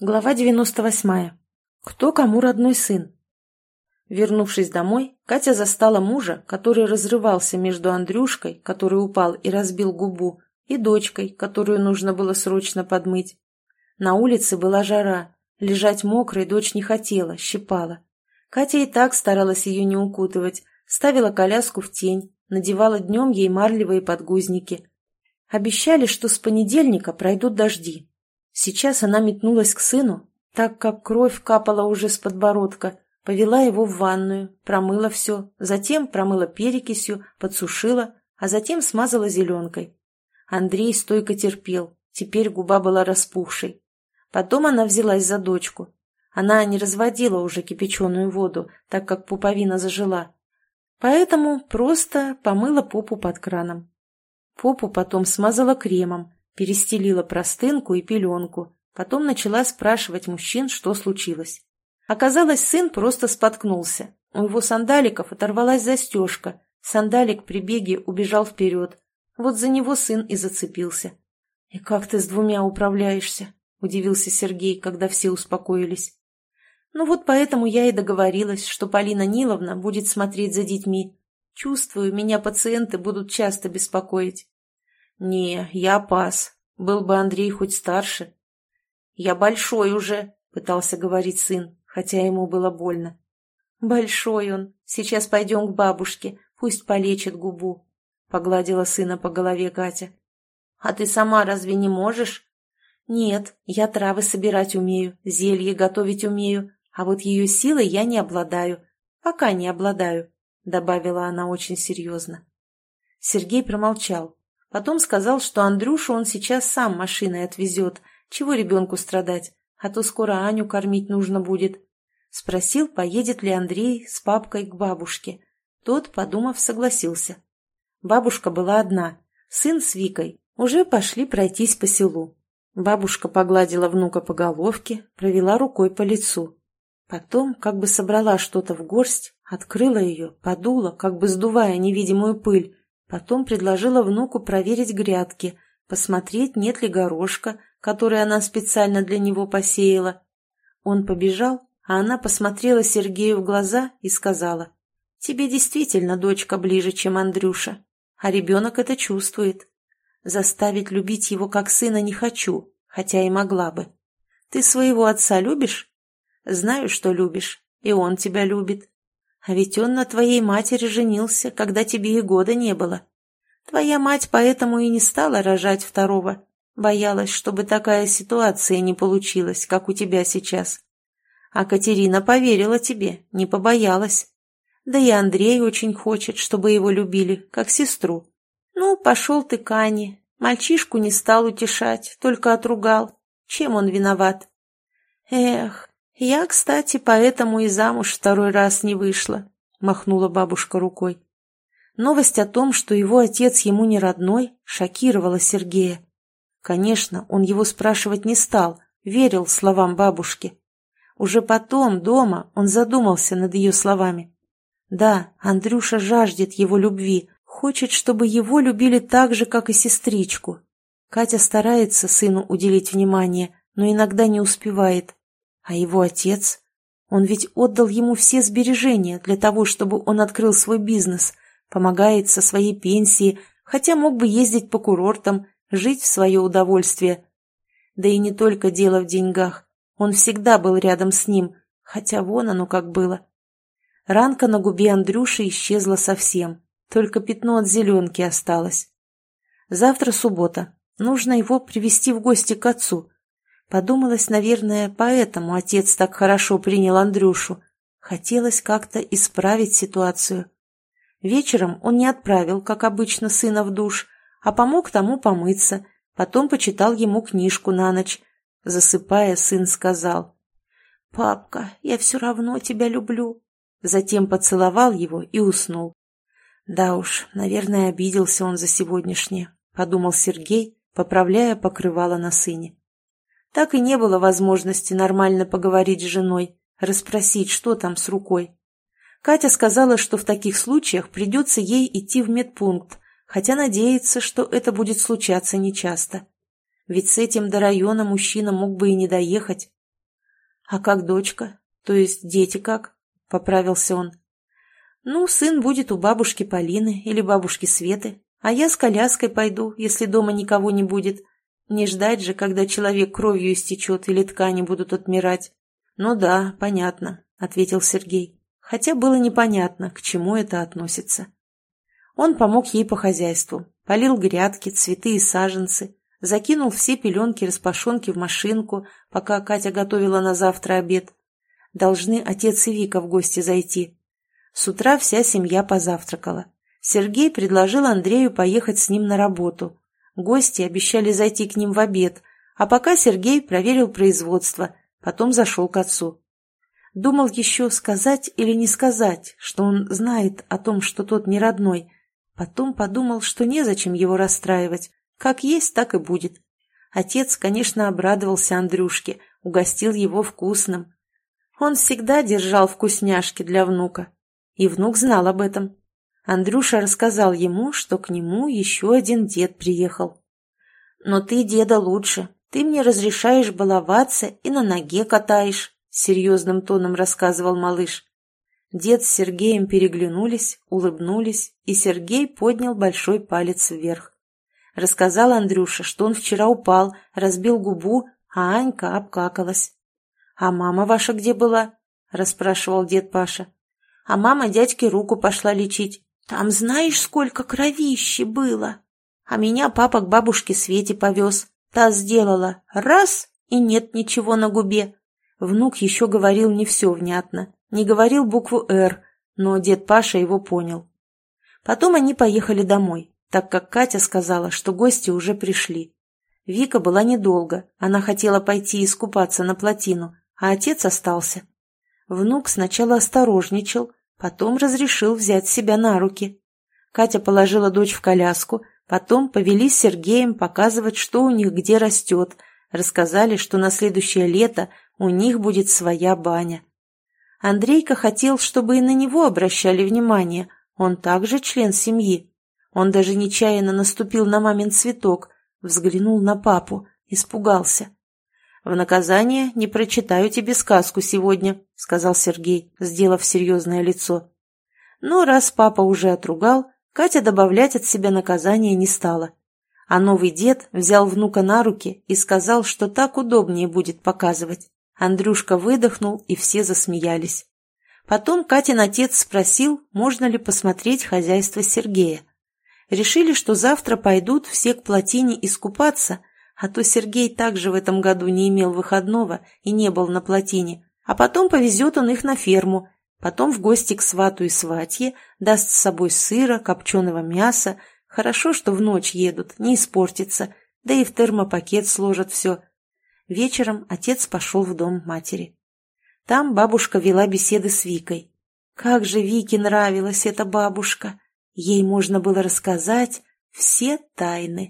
Глава 98. Кто кому родной сын? Вернувшись домой, Катя застала мужа, который разрывался между Андрюшкой, который упал и разбил губу, и дочкой, которую нужно было срочно подмыть. На улице была жара, лежать мокрой дочь не хотела, щипала. Катя и так старалась ее не укутывать, ставила коляску в тень, надевала днем ей марлевые подгузники. Обещали, что с понедельника пройдут дожди, Сейчас она метнулась к сыну, так как кровь капала уже с подбородка, повела его в ванную, промыла все, затем промыла перекисью, подсушила, а затем смазала зеленкой. Андрей стойко терпел, теперь губа была распухшей. Потом она взялась за дочку. Она не разводила уже кипяченую воду, так как пуповина зажила. Поэтому просто помыла попу под краном. Попу потом смазала кремом, перестелила простынку и пеленку, потом начала спрашивать мужчин, что случилось. Оказалось, сын просто споткнулся. У его сандаликов оторвалась застежка. Сандалик при беге убежал вперед. Вот за него сын и зацепился. «И как ты с двумя управляешься?» – удивился Сергей, когда все успокоились. «Ну вот поэтому я и договорилась, что Полина Ниловна будет смотреть за детьми. Чувствую, меня пациенты будут часто беспокоить. «Не, я пас. Был бы Андрей хоть старше». «Я большой уже», — пытался говорить сын, хотя ему было больно. «Большой он. Сейчас пойдем к бабушке, пусть полечит губу», — погладила сына по голове Катя. «А ты сама разве не можешь?» «Нет, я травы собирать умею, зелье готовить умею, а вот ее силой я не обладаю. Пока не обладаю», — добавила она очень серьезно. Сергей промолчал, Потом сказал, что Андрюшу он сейчас сам машиной отвезет. Чего ребенку страдать? А то скоро Аню кормить нужно будет. Спросил, поедет ли Андрей с папкой к бабушке. Тот, подумав, согласился. Бабушка была одна. Сын с Викой уже пошли пройтись по селу. Бабушка погладила внука по головке, провела рукой по лицу. Потом, как бы собрала что-то в горсть, открыла ее, подула, как бы сдувая невидимую пыль, Потом предложила внуку проверить грядки, посмотреть, нет ли горошка, который она специально для него посеяла. Он побежал, а она посмотрела Сергею в глаза и сказала, «Тебе действительно дочка ближе, чем Андрюша, а ребенок это чувствует. Заставить любить его как сына не хочу, хотя и могла бы. Ты своего отца любишь? Знаю, что любишь, и он тебя любит. А ведь он на твоей матери женился, когда тебе и года не было. Твоя мать поэтому и не стала рожать второго. Боялась, чтобы такая ситуация не получилась, как у тебя сейчас. А Катерина поверила тебе, не побоялась. Да и Андрей очень хочет, чтобы его любили, как сестру. Ну, пошел ты к Ане. Мальчишку не стал утешать, только отругал. Чем он виноват? Эх, «Я, кстати, поэтому и замуж второй раз не вышла», — махнула бабушка рукой. Новость о том, что его отец ему не родной, шокировала Сергея. Конечно, он его спрашивать не стал, верил словам бабушки. Уже потом, дома, он задумался над ее словами. Да, Андрюша жаждет его любви, хочет, чтобы его любили так же, как и сестричку. Катя старается сыну уделить внимание, но иногда не успевает. А его отец? Он ведь отдал ему все сбережения для того, чтобы он открыл свой бизнес, помогает со своей пенсии, хотя мог бы ездить по курортам, жить в свое удовольствие. Да и не только дело в деньгах. Он всегда был рядом с ним, хотя вон оно как было. Ранка на губе Андрюши исчезла совсем, только пятно от зеленки осталось. Завтра суббота. Нужно его привести в гости к отцу. Подумалось, наверное, поэтому отец так хорошо принял Андрюшу. Хотелось как-то исправить ситуацию. Вечером он не отправил, как обычно, сына в душ, а помог тому помыться, потом почитал ему книжку на ночь. Засыпая, сын сказал, «Папка, я все равно тебя люблю». Затем поцеловал его и уснул. Да уж, наверное, обиделся он за сегодняшнее, подумал Сергей, поправляя покрывало на сыне. Так и не было возможности нормально поговорить с женой, расспросить, что там с рукой. Катя сказала, что в таких случаях придется ей идти в медпункт, хотя надеется, что это будет случаться нечасто. Ведь с этим до района мужчина мог бы и не доехать. «А как дочка? То есть дети как?» — поправился он. «Ну, сын будет у бабушки Полины или бабушки Светы, а я с коляской пойду, если дома никого не будет. Не ждать же, когда человек кровью истечет или ткани будут отмирать». «Ну да, понятно», — ответил Сергей, хотя было непонятно, к чему это относится. Он помог ей по хозяйству, полил грядки, цветы и саженцы, закинул все пеленки-распашонки в машинку, пока Катя готовила на завтра обед. Должны отец и Вика в гости зайти. С утра вся семья позавтракала. Сергей предложил Андрею поехать с ним на работу. Гости обещали зайти к ним в обед, а пока Сергей проверил производство, потом зашел к отцу. Думал еще сказать или не сказать, что он знает о том, что тот не родной. Потом подумал, что незачем его расстраивать, как есть, так и будет. Отец, конечно, обрадовался Андрюшке, угостил его вкусным. Он всегда держал вкусняшки для внука. И внук знал об этом. Андрюша рассказал ему, что к нему еще один дед приехал. «Но ты, деда, лучше. Ты мне разрешаешь баловаться и на ноге катаешь», — серьезным тоном рассказывал малыш. Дед с Сергеем переглянулись, улыбнулись, и Сергей поднял большой палец вверх. Рассказал Андрюша, что он вчера упал, разбил губу, а Анька обкакалась. «А мама ваша где была?» – расспрашивал дед Паша. «А мама дядьке руку пошла лечить. Там знаешь, сколько кровищи было? А меня папа к бабушке Свете повез. Та сделала раз, и нет ничего на губе». Внук еще говорил не все внятно, не говорил букву «Р», но дед Паша его понял. Потом они поехали домой так как Катя сказала, что гости уже пришли. Вика была недолго, она хотела пойти искупаться на плотину, а отец остался. Внук сначала осторожничал, потом разрешил взять себя на руки. Катя положила дочь в коляску, потом повели с Сергеем показывать, что у них где растет, рассказали, что на следующее лето у них будет своя баня. Андрейка хотел, чтобы и на него обращали внимание, он также член семьи. Он даже нечаянно наступил на мамин цветок, взглянул на папу, испугался. «В наказание не прочитаю тебе сказку сегодня», — сказал Сергей, сделав серьезное лицо. Но раз папа уже отругал, Катя добавлять от себя наказание не стала. А новый дед взял внука на руки и сказал, что так удобнее будет показывать. Андрюшка выдохнул, и все засмеялись. Потом Катин отец спросил, можно ли посмотреть хозяйство Сергея решили, что завтра пойдут все к плотине искупаться, а то Сергей также в этом году не имел выходного и не был на плотине, а потом повезет он их на ферму, потом в гости к свату и сватье, даст с собой сыра, копченого мяса, хорошо, что в ночь едут, не испортится, да и в термопакет сложат все. Вечером отец пошел в дом матери. Там бабушка вела беседы с Викой. Как же Вике нравилась эта бабушка! Ей можно было рассказать все тайны.